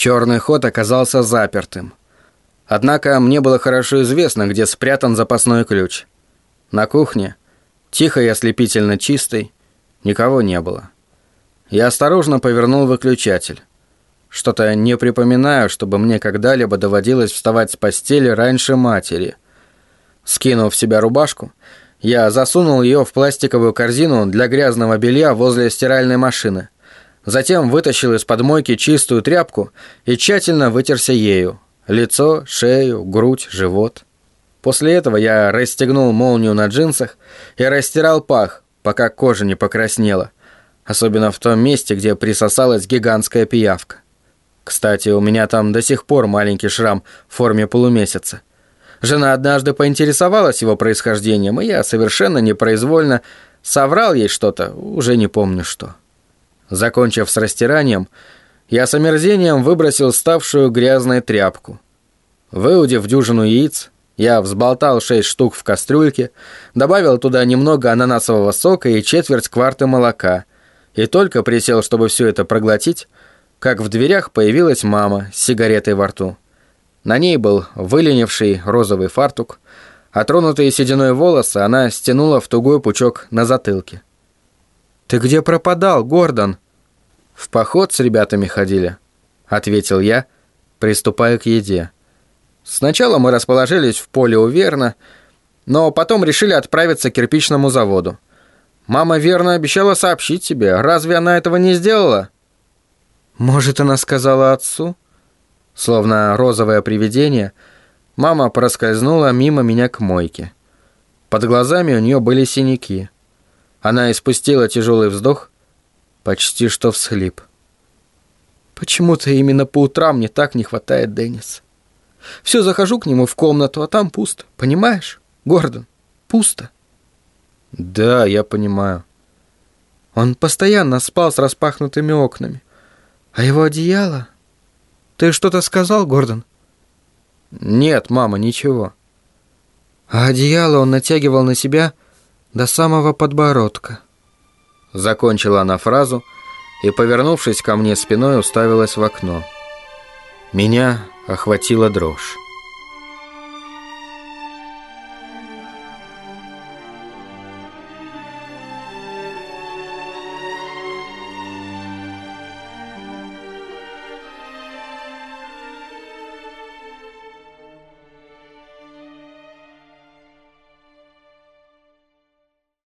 Черный ход оказался запертым. Однако мне было хорошо известно, где спрятан запасной ключ. На кухне, тихо и ослепительно чистой, никого не было. Я осторожно повернул выключатель. Что-то не припоминаю, чтобы мне когда-либо доводилось вставать с постели раньше матери. Скинув в себя рубашку, я засунул ее в пластиковую корзину для грязного белья возле стиральной машины. Затем вытащил из подмойки чистую тряпку и тщательно вытерся ею. Лицо, шею, грудь, живот. После этого я расстегнул молнию на джинсах и растирал пах, пока кожа не покраснела. Особенно в том месте, где присосалась гигантская пиявка. Кстати, у меня там до сих пор маленький шрам в форме полумесяца. Жена однажды поинтересовалась его происхождением, и я совершенно непроизвольно соврал ей что-то, уже не помню что. Закончив с растиранием, я с омерзением выбросил ставшую грязной тряпку. Выудив дюжину яиц, я взболтал шесть штук в кастрюльке, добавил туда немного ананасового сока и четверть кварты молока, и только присел, чтобы все это проглотить, как в дверях появилась мама с сигаретой во рту. На ней был выленивший розовый фартук, а тронутые сединой волосы она стянула в тугой пучок на затылке. «Ты где пропадал, Гордон?» «В поход с ребятами ходили», — ответил я, приступая к еде. Сначала мы расположились в поле у Верна, но потом решили отправиться к кирпичному заводу. Мама верно обещала сообщить тебе. Разве она этого не сделала? Может, она сказала отцу? Словно розовое привидение, мама проскользнула мимо меня к мойке. Под глазами у нее были синяки. Она испустила тяжелый вздох, почти что всхлип. Почему-то именно по утрам мне так не хватает Денниса. Все захожу к нему в комнату, а там пусто. Понимаешь, Гордон? Пусто. Да, я понимаю. Он постоянно спал с распахнутыми окнами. А его одеяло... Ты что-то сказал, Гордон? Нет, мама, ничего. А одеяло он натягивал на себя до самого подбородка. Закончила она фразу и, повернувшись ко мне спиной, уставилась в окно. Меня охватила дрожь.